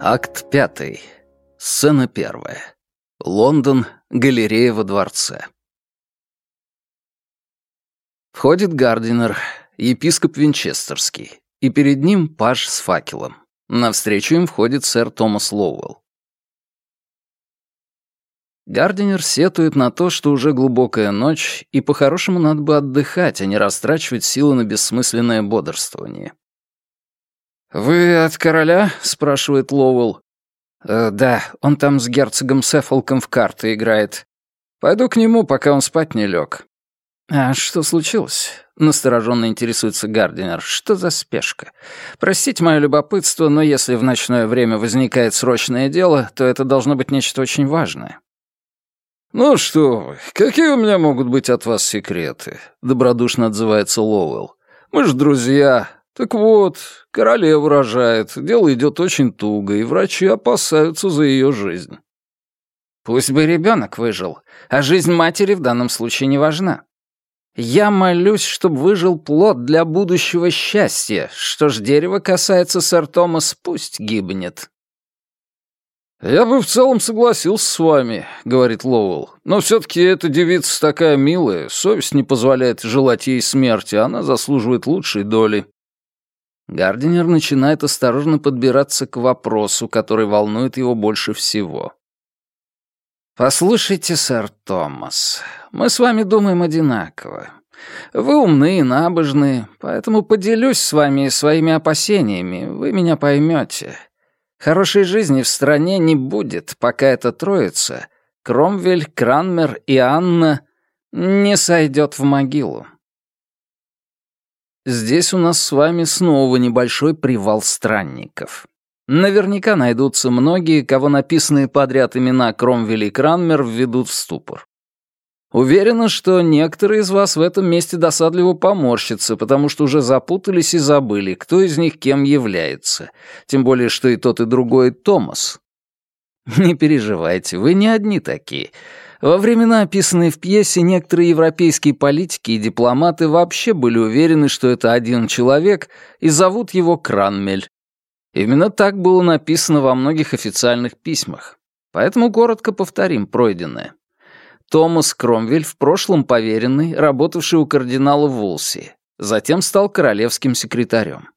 Акт пятый. Сцена первая. Лондон. Галерея во дворце. Входит Гардинер, епископ Винчестерский, и перед ним паж с факелом. Навстречу им входит сэр Томас Лоуэлл. Гардинер сетует на то, что уже глубокая ночь, и по-хорошему надо бы отдыхать, а не растрачивать силы на бессмысленное бодрствование. «Вы от короля?» — спрашивает Лоуэлл. «Э, «Да, он там с герцогом Сефолком в карты играет. Пойду к нему, пока он спать не лег». «А что случилось?» — настороженно интересуется Гардинер. «Что за спешка? Простите мое любопытство, но если в ночное время возникает срочное дело, то это должно быть нечто очень важное». «Ну что вы, какие у меня могут быть от вас секреты?» — добродушно отзывается Лоуэлл. «Мы же друзья, так вот, королева рожает, дело идет очень туго, и врачи опасаются за ее жизнь. Пусть бы ребенок выжил, а жизнь матери в данном случае не важна. Я молюсь, чтобы выжил плод для будущего счастья. Что ж дерево касается, сэр Томас, пусть гибнет. «Я бы в целом согласился с вами», — говорит Лоуэлл. «Но все-таки эта девица такая милая, совесть не позволяет желать ей смерти, она заслуживает лучшей доли». Гардинер начинает осторожно подбираться к вопросу, который волнует его больше всего. «Послушайте, сэр Томас, мы с вами думаем одинаково. Вы умны и набожны, поэтому поделюсь с вами своими опасениями, вы меня поймете. Хорошей жизни в стране не будет, пока эта троица, Кромвель, Кранмер и Анна, не сойдет в могилу. Здесь у нас с вами снова небольшой привал странников. Наверняка найдутся многие, кого написанные подряд имена Кромвель и Кранмер введут в ступор. Уверена, что некоторые из вас в этом месте досадливо поморщатся, потому что уже запутались и забыли, кто из них кем является. Тем более, что и тот, и другой Томас. Не переживайте, вы не одни такие. Во времена, описанные в пьесе, некоторые европейские политики и дипломаты вообще были уверены, что это один человек, и зовут его Кранмель. Именно так было написано во многих официальных письмах. Поэтому коротко повторим пройденное. Томас Кромвель, в прошлом поверенный, работавший у кардинала Вулси, затем стал королевским секретарем.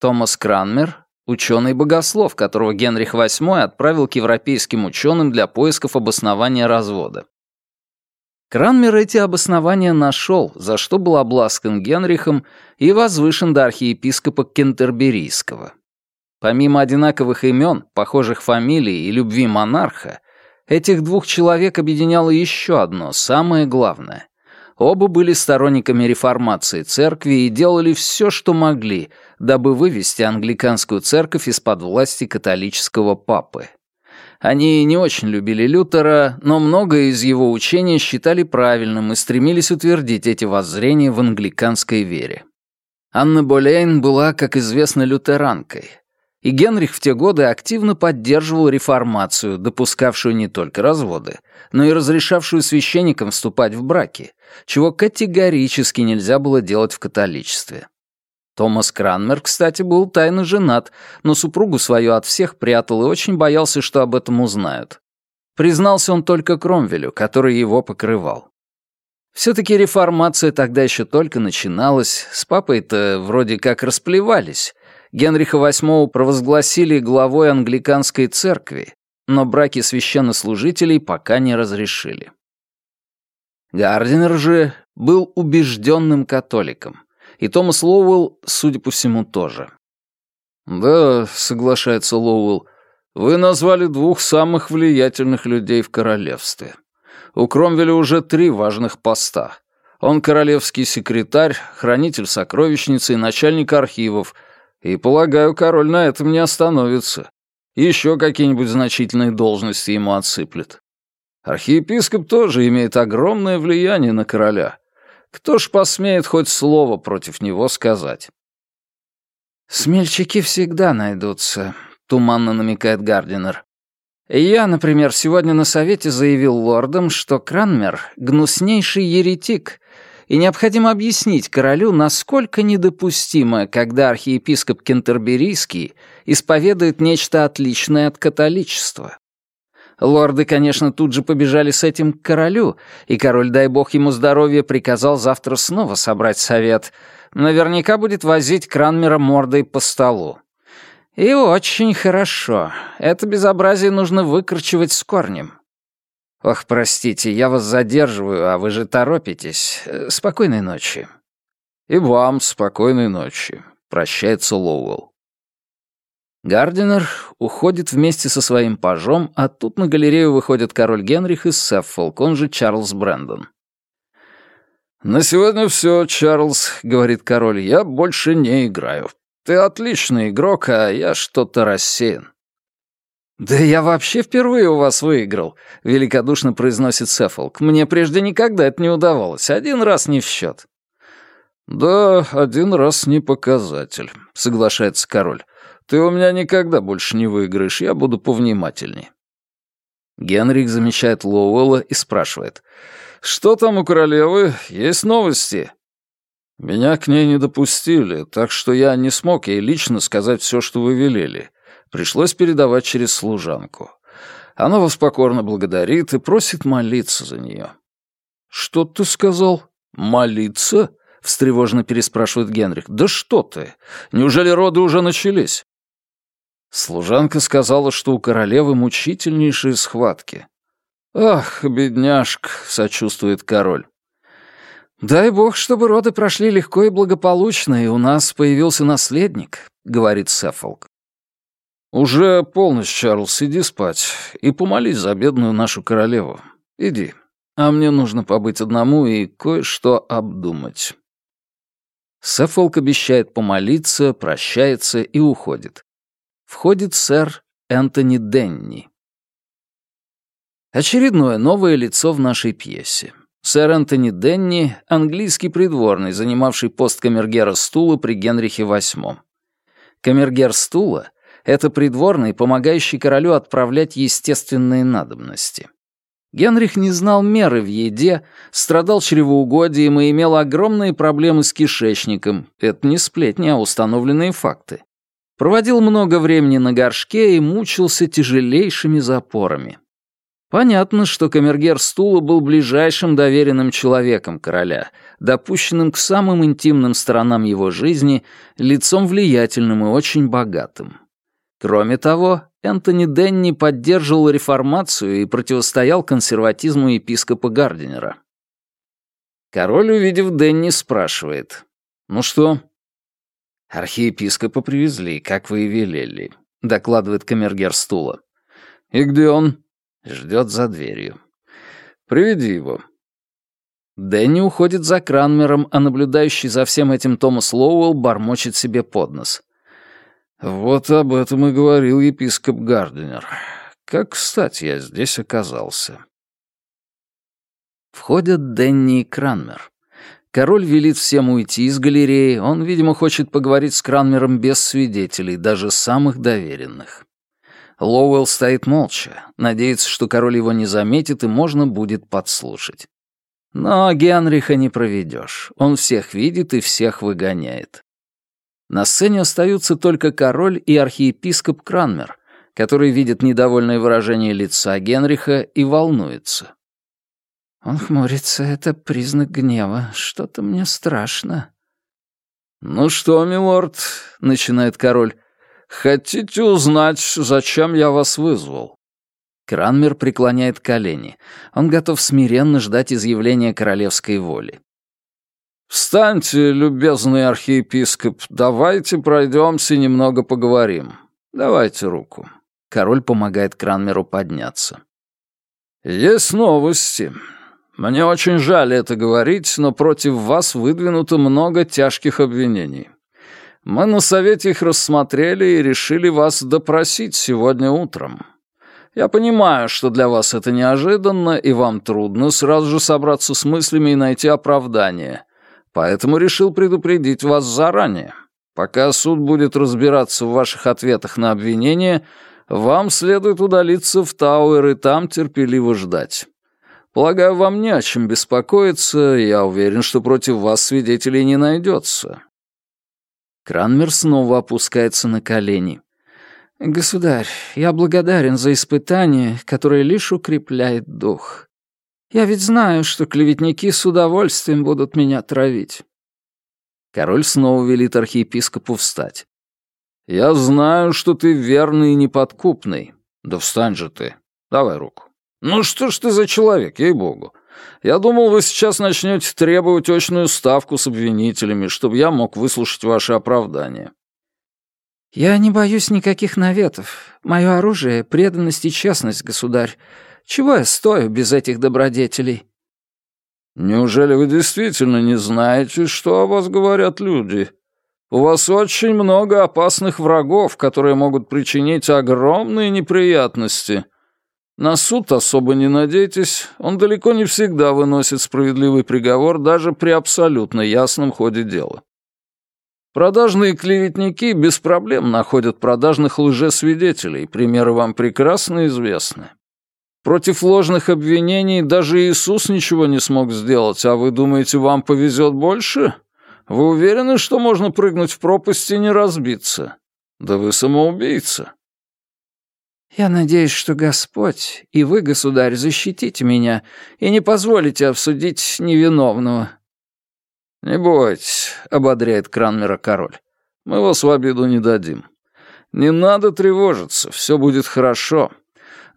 Томас Кранмер, ученый-богослов, которого Генрих VIII отправил к европейским ученым для поисков обоснования развода. Кранмер эти обоснования нашел, за что был обласкан Генрихом и возвышен до архиепископа Кентерберийского. Помимо одинаковых имен, похожих фамилий и любви монарха, этих двух человек объединяло еще одно, самое главное. Оба были сторонниками реформации церкви и делали все, что могли, дабы вывести англиканскую церковь из-под власти католического папы. Они не очень любили Лютера, но многое из его учения считали правильным и стремились утвердить эти воззрения в англиканской вере. Анна Болейн была, как известно, лютеранкой, и Генрих в те годы активно поддерживал реформацию, допускавшую не только разводы, но и разрешавшую священникам вступать в браки, чего категорически нельзя было делать в католичестве. Томас Кранмер, кстати, был тайно женат, но супругу свою от всех прятал и очень боялся, что об этом узнают. Признался он только Кромвелю, который его покрывал. Все-таки реформация тогда еще только начиналась, с папой-то вроде как расплевались, Генриха VIII провозгласили главой англиканской церкви, но браки священнослужителей пока не разрешили. Гардинер же был убежденным католиком, и Томас Лоуэлл, судя по всему, тоже. «Да», — соглашается Лоуэлл, — «вы назвали двух самых влиятельных людей в королевстве. У Кромвеля уже три важных поста. Он королевский секретарь, хранитель сокровищницы и начальник архивов — и, полагаю, король на этом не остановится. Еще какие-нибудь значительные должности ему отсыплет. Архиепископ тоже имеет огромное влияние на короля. Кто ж посмеет хоть слово против него сказать? «Смельчаки всегда найдутся», — туманно намекает Гардинер. «Я, например, сегодня на совете заявил лордам, что Кранмер — гнуснейший еретик, и необходимо объяснить королю, насколько недопустимо, когда архиепископ Кентерберийский исповедует нечто отличное от католичества. Лорды, конечно, тут же побежали с этим к королю, и король, дай бог ему здоровья, приказал завтра снова собрать совет. Наверняка будет возить Кранмера мордой по столу. И очень хорошо. Это безобразие нужно выкорчевать с корнем. Ох, простите, я вас задерживаю, а вы же торопитесь. Э, спокойной ночи. И вам спокойной ночи. Прощается Лоуэлл. Гардинер уходит вместе со своим пажом, а тут на галерею выходят король Генрих и Сеффолк, он же Чарльз Брэндон. «На сегодня все, Чарльз», — говорит король, — «я больше не играю. Ты отличный игрок, а я что-то рассеян». «Да я вообще впервые у вас выиграл», — великодушно произносит Сеффолк. «Мне прежде никогда это не удавалось. Один раз не в счет». «Да, один раз не показатель», — соглашается король. Ты у меня никогда больше не выиграешь, я буду повнимательней». Генрих замечает Лоуэлла и спрашивает. «Что там у королевы? Есть новости?» «Меня к ней не допустили, так что я не смог ей лично сказать все, что вы велели. Пришлось передавать через служанку. Она вас покорно благодарит и просит молиться за нее». «Что ты сказал? Молиться?» — встревоженно переспрашивает Генрих. «Да что ты! Неужели роды уже начались?» Служанка сказала, что у королевы мучительнейшие схватки. «Ах, бедняжка!» — сочувствует король. «Дай бог, чтобы роды прошли легко и благополучно, и у нас появился наследник», — говорит Сеффолк. «Уже полночь, Чарльз, иди спать и помолись за бедную нашу королеву. Иди, а мне нужно побыть одному и кое-что обдумать». Сеффолк обещает помолиться, прощается и уходит входит сэр Энтони Денни. Очередное новое лицо в нашей пьесе. Сэр Энтони Денни — английский придворный, занимавший пост камергера стула при Генрихе VIII. Камергер стула — это придворный, помогающий королю отправлять естественные надобности. Генрих не знал меры в еде, страдал чревоугодием и имел огромные проблемы с кишечником. Это не сплетни, а установленные факты проводил много времени на горшке и мучился тяжелейшими запорами. Понятно, что камергер стула был ближайшим доверенным человеком короля, допущенным к самым интимным сторонам его жизни, лицом влиятельным и очень богатым. Кроме того, Энтони Денни поддерживал реформацию и противостоял консерватизму епископа Гардинера. Король, увидев Денни, спрашивает, «Ну что, «Архиепископа привезли, как вы и велели», — докладывает камергер стула. «И где он?» «Ждет за дверью». «Приведи его». Дэнни уходит за Кранмером, а наблюдающий за всем этим Томас Лоуэлл бормочет себе под нос. «Вот об этом и говорил епископ Гарденер. Как, кстати, я здесь оказался». Входят Дэнни и Кранмер. Король велит всем уйти из галереи, он, видимо, хочет поговорить с Кранмером без свидетелей, даже самых доверенных. Лоуэлл стоит молча, надеется, что король его не заметит и можно будет подслушать. Но Генриха не проведешь, он всех видит и всех выгоняет. На сцене остаются только король и архиепископ Кранмер, который видит недовольное выражение лица Генриха и волнуется. Он хмурится, это признак гнева. Что-то мне страшно. «Ну что, милорд», — начинает король, — «хотите узнать, зачем я вас вызвал?» Кранмер преклоняет колени. Он готов смиренно ждать изъявления королевской воли. «Встаньте, любезный архиепископ, давайте пройдемся и немного поговорим. Давайте руку». Король помогает Кранмеру подняться. «Есть новости. Мне очень жаль это говорить, но против вас выдвинуто много тяжких обвинений. Мы на совете их рассмотрели и решили вас допросить сегодня утром. Я понимаю, что для вас это неожиданно, и вам трудно сразу же собраться с мыслями и найти оправдание. Поэтому решил предупредить вас заранее. Пока суд будет разбираться в ваших ответах на обвинения, вам следует удалиться в Тауэр и там терпеливо ждать. Полагаю, вам не о чем беспокоиться, я уверен, что против вас свидетелей не найдется». Кранмер снова опускается на колени. «Государь, я благодарен за испытание, которое лишь укрепляет дух. Я ведь знаю, что клеветники с удовольствием будут меня травить». Король снова велит архиепископу встать. «Я знаю, что ты верный и неподкупный. Да встань же ты. Давай руку. Ну что ж ты за человек, ей-богу. Я думал, вы сейчас начнете требовать очную ставку с обвинителями, чтобы я мог выслушать ваши оправдания». «Я не боюсь никаких наветов. Мое оружие — преданность и честность, государь. Чего я стою без этих добродетелей?» «Неужели вы действительно не знаете, что о вас говорят люди?» У вас очень много опасных врагов, которые могут причинить огромные неприятности. На суд особо не надейтесь, он далеко не всегда выносит справедливый приговор даже при абсолютно ясном ходе дела. Продажные клеветники без проблем находят продажных лжесвидетелей, примеры вам прекрасно известны. Против ложных обвинений даже Иисус ничего не смог сделать, а вы думаете, вам повезет больше? Вы уверены, что можно прыгнуть в пропасть и не разбиться? Да вы самоубийца. Я надеюсь, что Господь и вы, государь, защитите меня и не позволите обсудить невиновного. Не бойтесь, ободряет Кранмера король. Мы вас в обиду не дадим. Не надо тревожиться, все будет хорошо.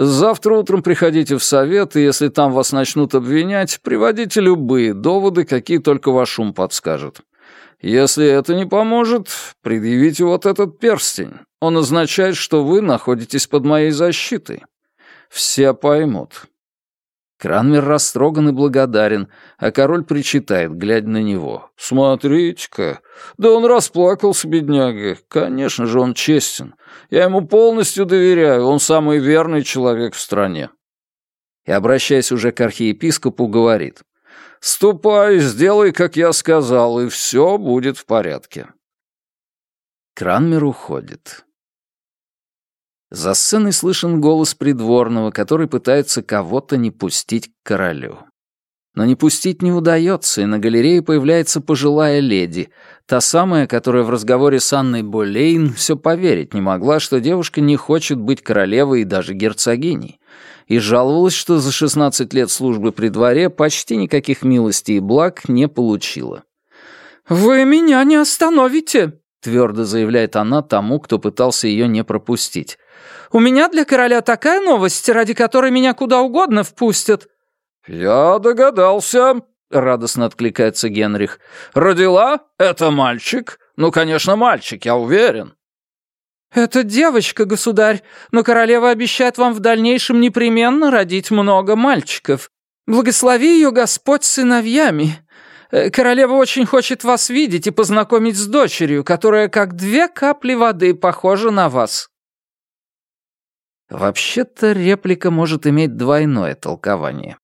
Завтра утром приходите в совет, и если там вас начнут обвинять, приводите любые доводы, какие только ваш ум подскажет. Если это не поможет, предъявите вот этот перстень. Он означает, что вы находитесь под моей защитой. Все поймут». Кранмер растроган и благодарен, а король причитает, глядя на него. «Смотрите-ка, да он расплакался, бедняга. Конечно же, он честен. Я ему полностью доверяю, он самый верный человек в стране». И, обращаясь уже к архиепископу, говорит. Ступай, сделай, как я сказал, и все будет в порядке». Кранмер уходит. За сценой слышен голос придворного, который пытается кого-то не пустить к королю. Но не пустить не удается, и на галерее появляется пожилая леди, та самая, которая в разговоре с Анной Болейн все поверить не могла, что девушка не хочет быть королевой и даже герцогиней, и жаловалась, что за 16 лет службы при дворе почти никаких милостей и благ не получила. «Вы меня не остановите!» — твердо заявляет она тому, кто пытался ее не пропустить. «У меня для короля такая новость, ради которой меня куда угодно впустят». «Я догадался», — радостно откликается Генрих. «Родила? Это мальчик? Ну, конечно, мальчик, я уверен». «Это девочка, государь, но королева обещает вам в дальнейшем непременно родить много мальчиков. Благослови ее Господь сыновьями. Э, королева очень хочет вас видеть и познакомить с дочерью, которая как две капли воды похожа на вас». Вообще-то реплика может иметь двойное толкование.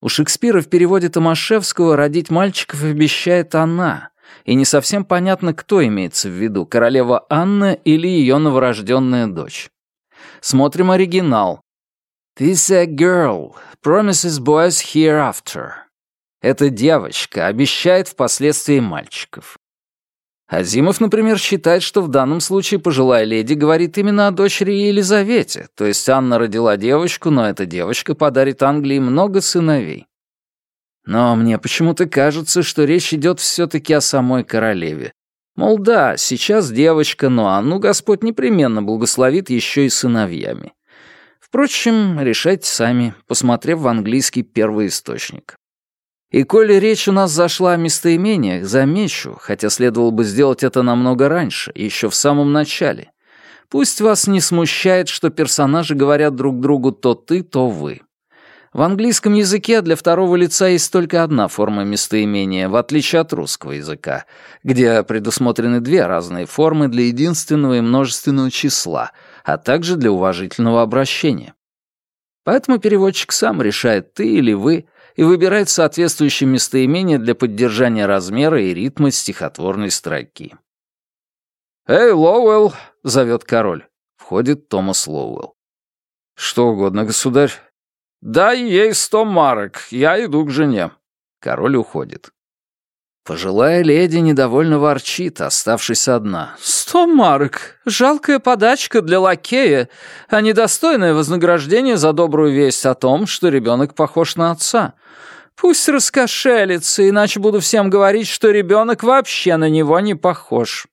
У Шекспира в переводе Томашевского родить мальчиков обещает она, и не совсем понятно, кто имеется в виду, королева Анна или ее новорожденная дочь. Смотрим оригинал. «This a girl promises boys hereafter». Эта девочка обещает впоследствии мальчиков. Азимов, например, считает, что в данном случае пожилая леди говорит именно о дочери Елизавете, то есть Анна родила девочку, но эта девочка подарит Англии много сыновей. Но мне почему-то кажется, что речь идет все-таки о самой королеве. Мол, да, сейчас девочка, но Анну Господь непременно благословит еще и сыновьями. Впрочем, решайте сами, посмотрев в английский первоисточник. И коли речь у нас зашла о местоимениях, замечу, хотя следовало бы сделать это намного раньше, еще в самом начале. Пусть вас не смущает, что персонажи говорят друг другу то ты, то вы. В английском языке для второго лица есть только одна форма местоимения, в отличие от русского языка, где предусмотрены две разные формы для единственного и множественного числа, а также для уважительного обращения. Поэтому переводчик сам решает, ты или вы, и выбирает соответствующее местоимение для поддержания размера и ритма стихотворной строки. «Эй, Лоуэлл!» — зовет король. Входит Томас Лоуэлл. «Что угодно, государь. Дай ей сто марок, я иду к жене». Король уходит. Пожилая леди недовольно ворчит, оставшись одна. «Сто марок! Жалкая подачка для лакея, а недостойное вознаграждение за добрую весть о том, что ребенок похож на отца. Пусть раскошелится, иначе буду всем говорить, что ребенок вообще на него не похож».